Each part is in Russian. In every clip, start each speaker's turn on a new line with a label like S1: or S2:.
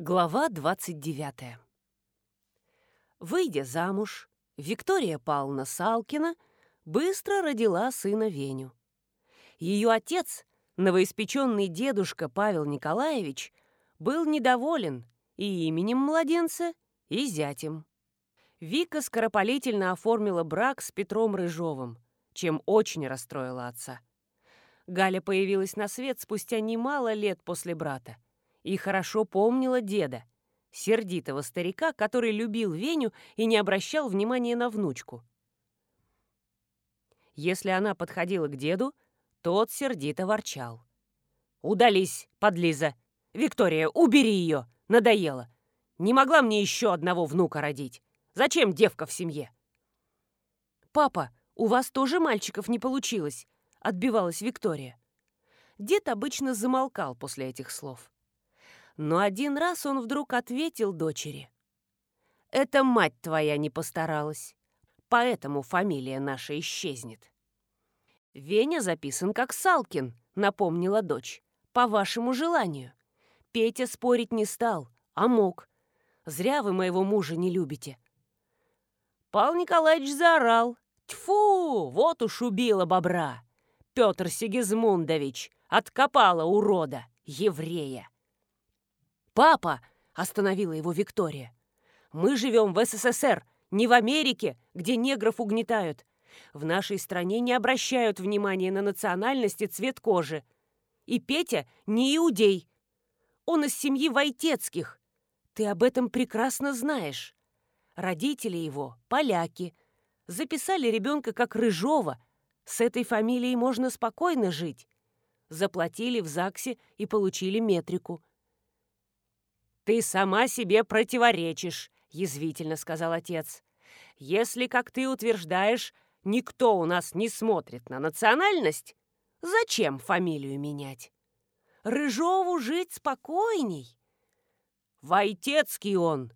S1: Глава 29. Выйдя замуж, Виктория Павловна Салкина быстро родила сына Веню. Ее отец, новоиспеченный дедушка Павел Николаевич, был недоволен и именем младенца, и зятем. Вика скоропалительно оформила брак с Петром Рыжовым, чем очень расстроила отца. Галя появилась на свет спустя немало лет после брата и хорошо помнила деда, сердитого старика, который любил Веню и не обращал внимания на внучку. Если она подходила к деду, тот сердито ворчал. «Удались, подлиза! Виктория, убери ее! Надоело! Не могла мне еще одного внука родить! Зачем девка в семье?» «Папа, у вас тоже мальчиков не получилось!» — отбивалась Виктория. Дед обычно замолкал после этих слов. Но один раз он вдруг ответил дочери. «Это мать твоя не постаралась, поэтому фамилия наша исчезнет». «Веня записан как Салкин», — напомнила дочь, — «по вашему желанию». Петя спорить не стал, а мог. Зря вы моего мужа не любите. Пал Николаевич заорал. Тьфу, вот уж убила бобра. Петр Сигизмундович откопала урода, еврея. «Папа!» – остановила его Виктория. «Мы живем в СССР, не в Америке, где негров угнетают. В нашей стране не обращают внимания на национальность и цвет кожи. И Петя не иудей. Он из семьи Войтецких. Ты об этом прекрасно знаешь. Родители его – поляки. Записали ребенка как Рыжова. С этой фамилией можно спокойно жить. Заплатили в ЗАГСе и получили метрику – «Ты сама себе противоречишь», — язвительно сказал отец. «Если, как ты утверждаешь, никто у нас не смотрит на национальность, зачем фамилию менять? Рыжову жить спокойней. Войтецкий он.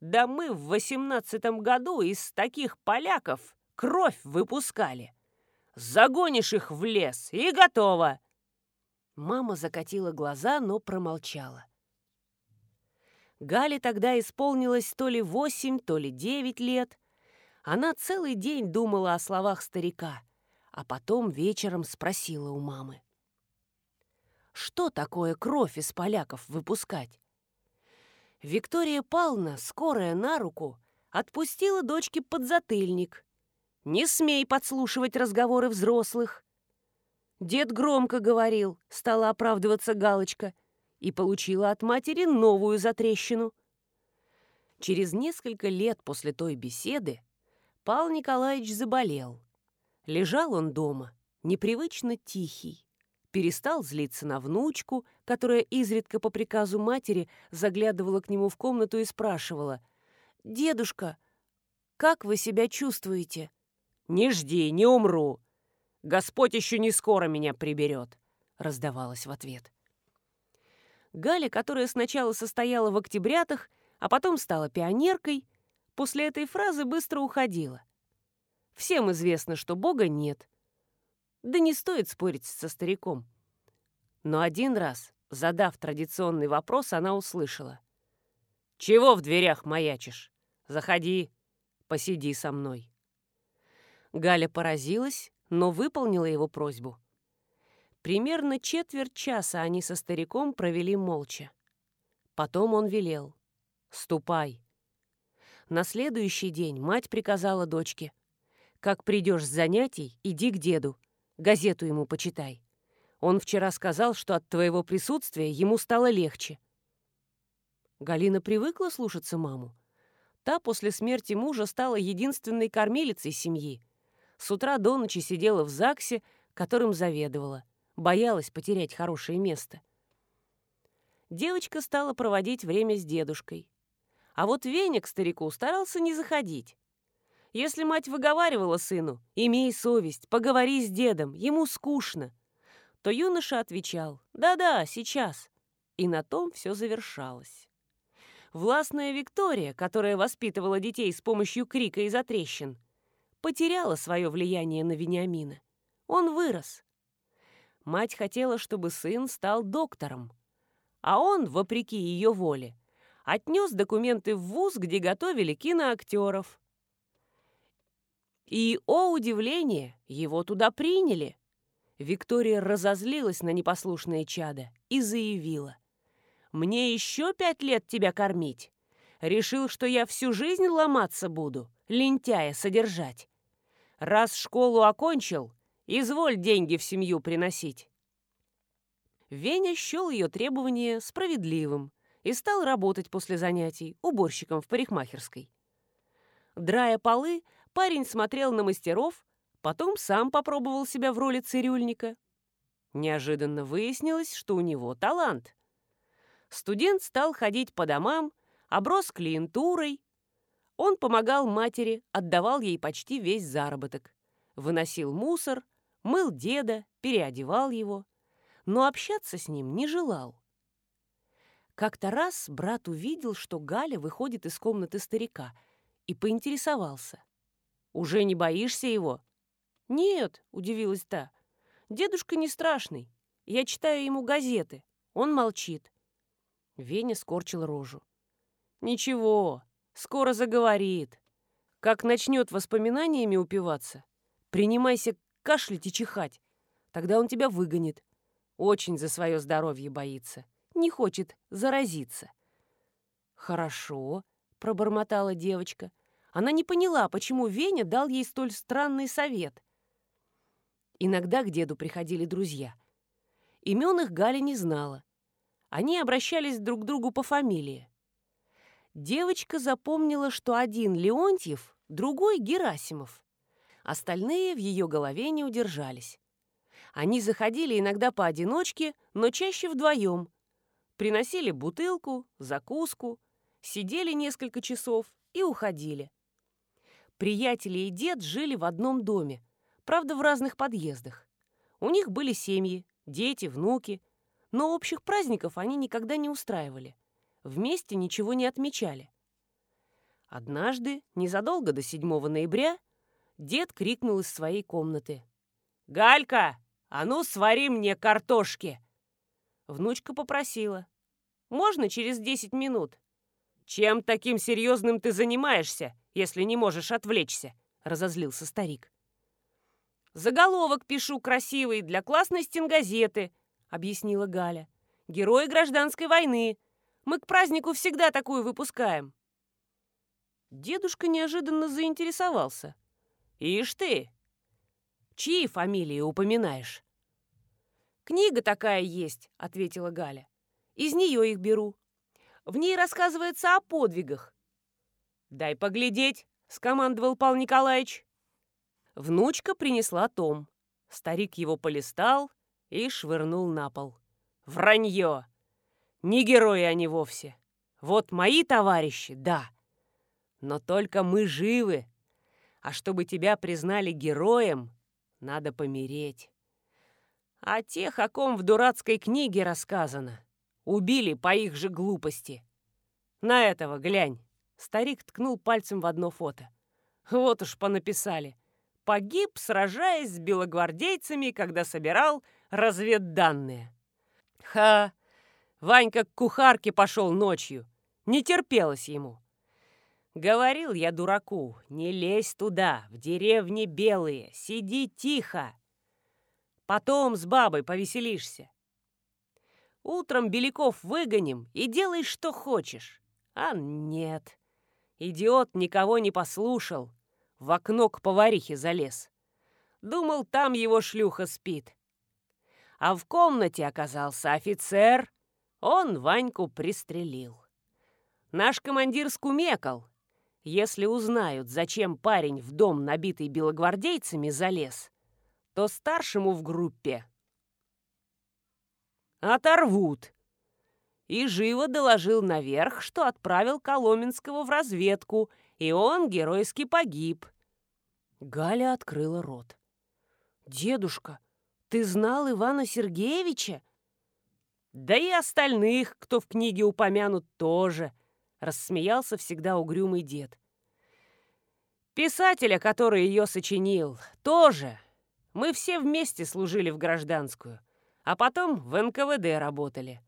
S1: Да мы в восемнадцатом году из таких поляков кровь выпускали. Загонишь их в лес и готово. Мама закатила глаза, но промолчала. Гале тогда исполнилось то ли восемь, то ли девять лет. Она целый день думала о словах старика, а потом вечером спросила у мамы. Что такое кровь из поляков выпускать? Виктория Павловна, скорая на руку, отпустила дочке подзатыльник. «Не смей подслушивать разговоры взрослых!» Дед громко говорил, стала оправдываться Галочка, и получила от матери новую затрещину. Через несколько лет после той беседы Пал Николаевич заболел. Лежал он дома, непривычно тихий. Перестал злиться на внучку, которая изредка по приказу матери заглядывала к нему в комнату и спрашивала. «Дедушка, как вы себя чувствуете?» «Не жди, не умру. Господь еще не скоро меня приберет», — раздавалось в ответ. Галя, которая сначала состояла в октябрятах, а потом стала пионеркой, после этой фразы быстро уходила. Всем известно, что Бога нет. Да не стоит спорить со стариком. Но один раз, задав традиционный вопрос, она услышала. «Чего в дверях маячишь? Заходи, посиди со мной». Галя поразилась, но выполнила его просьбу. Примерно четверть часа они со стариком провели молча. Потом он велел. «Ступай». На следующий день мать приказала дочке. «Как придешь с занятий, иди к деду. Газету ему почитай. Он вчера сказал, что от твоего присутствия ему стало легче». Галина привыкла слушаться маму. Та после смерти мужа стала единственной кормилицей семьи. С утра до ночи сидела в ЗАГСе, которым заведовала боялась потерять хорошее место. Девочка стала проводить время с дедушкой. А вот Веня к старику старался не заходить. Если мать выговаривала сыну «Имей совесть, поговори с дедом, ему скучно», то юноша отвечал «Да-да, сейчас». И на том все завершалось. Властная Виктория, которая воспитывала детей с помощью крика и затрещин, потеряла свое влияние на Вениамина. Он вырос, Мать хотела, чтобы сын стал доктором. А он, вопреки ее воле, отнес документы в вуз, где готовили киноактеров. И, о удивление, его туда приняли. Виктория разозлилась на непослушное чадо и заявила. «Мне еще пять лет тебя кормить. Решил, что я всю жизнь ломаться буду, лентяя содержать. Раз школу окончил, изволь деньги в семью приносить». Веня счел ее требование справедливым и стал работать после занятий уборщиком в парикмахерской. Драя полы, парень смотрел на мастеров, потом сам попробовал себя в роли цирюльника. Неожиданно выяснилось, что у него талант. Студент стал ходить по домам, оброс клиентурой. Он помогал матери, отдавал ей почти весь заработок. Выносил мусор, мыл деда, переодевал его. Но общаться с ним не желал. Как-то раз брат увидел, что Галя выходит из комнаты старика, и поинтересовался. «Уже не боишься его?» «Нет», — удивилась та. «Дедушка не страшный. Я читаю ему газеты. Он молчит». Веня скорчил рожу. «Ничего, скоро заговорит. Как начнет воспоминаниями упиваться, принимайся кашлять и чихать. Тогда он тебя выгонит. Очень за свое здоровье боится. Не хочет заразиться». «Хорошо», — пробормотала девочка. Она не поняла, почему Веня дал ей столь странный совет. Иногда к деду приходили друзья. Имен их Галя не знала. Они обращались друг к другу по фамилии. Девочка запомнила, что один Леонтьев, другой Герасимов. Остальные в ее голове не удержались. Они заходили иногда поодиночке, но чаще вдвоем. Приносили бутылку, закуску, сидели несколько часов и уходили. Приятели и дед жили в одном доме, правда, в разных подъездах. У них были семьи, дети, внуки, но общих праздников они никогда не устраивали. Вместе ничего не отмечали. Однажды, незадолго до 7 ноября, дед крикнул из своей комнаты. «Галька, а ну свари мне картошки!» Внучка попросила. «Можно через 10 минут?» «Чем таким серьезным ты занимаешься, если не можешь отвлечься?» — разозлился старик. «Заголовок пишу красивый для классной стенгазеты», — объяснила Галя. «Герои гражданской войны. Мы к празднику всегда такую выпускаем». Дедушка неожиданно заинтересовался. «Ишь ты! Чьи фамилии упоминаешь?» «Книга такая есть», — ответила Галя. «Из нее их беру. В ней рассказывается о подвигах». «Дай поглядеть», — скомандовал Павел Николаевич. Внучка принесла том. Старик его полистал и швырнул на пол. «Вранье! Не герои они вовсе. Вот мои товарищи, да. Но только мы живы. А чтобы тебя признали героем, надо помереть. А тех, о ком в дурацкой книге рассказано, убили по их же глупости. На этого глянь!» Старик ткнул пальцем в одно фото. «Вот уж понаписали погиб, сражаясь с белогвардейцами, когда собирал разведданные. Ха! Ванька к кухарке пошел ночью. Не терпелось ему. Говорил я дураку, не лезь туда, в деревне белые, сиди тихо. Потом с бабой повеселишься. Утром Беляков выгоним и делай, что хочешь. А нет, идиот никого не послушал, в окно к поварихе залез. Думал, там его шлюха спит. А в комнате оказался офицер. Он Ваньку пристрелил. Наш командир скумекал. Если узнают, зачем парень в дом, набитый белогвардейцами, залез, то старшему в группе оторвут. И живо доложил наверх, что отправил Коломенского в разведку, и он геройски погиб. Галя открыла рот. «Дедушка, ты знал Ивана Сергеевича?» «Да и остальных, кто в книге упомянут, тоже», — рассмеялся всегда угрюмый дед. «Писателя, который ее сочинил, тоже. Мы все вместе служили в гражданскую, а потом в НКВД работали.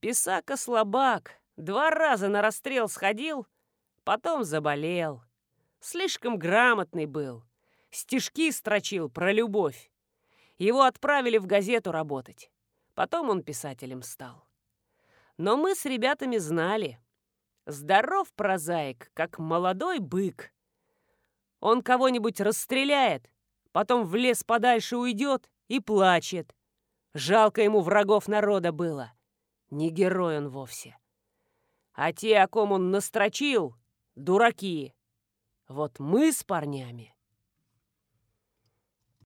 S1: Писака слабак, Два раза на расстрел сходил, потом заболел. Слишком грамотный был. Стишки строчил про любовь. Его отправили в газету работать. Потом он писателем стал. Но мы с ребятами знали. Здоров прозаик, как молодой бык. Он кого-нибудь расстреляет, потом в лес подальше уйдет и плачет. Жалко ему врагов народа было. Не герой он вовсе. А те, о ком он настрочил, дураки. Вот мы с парнями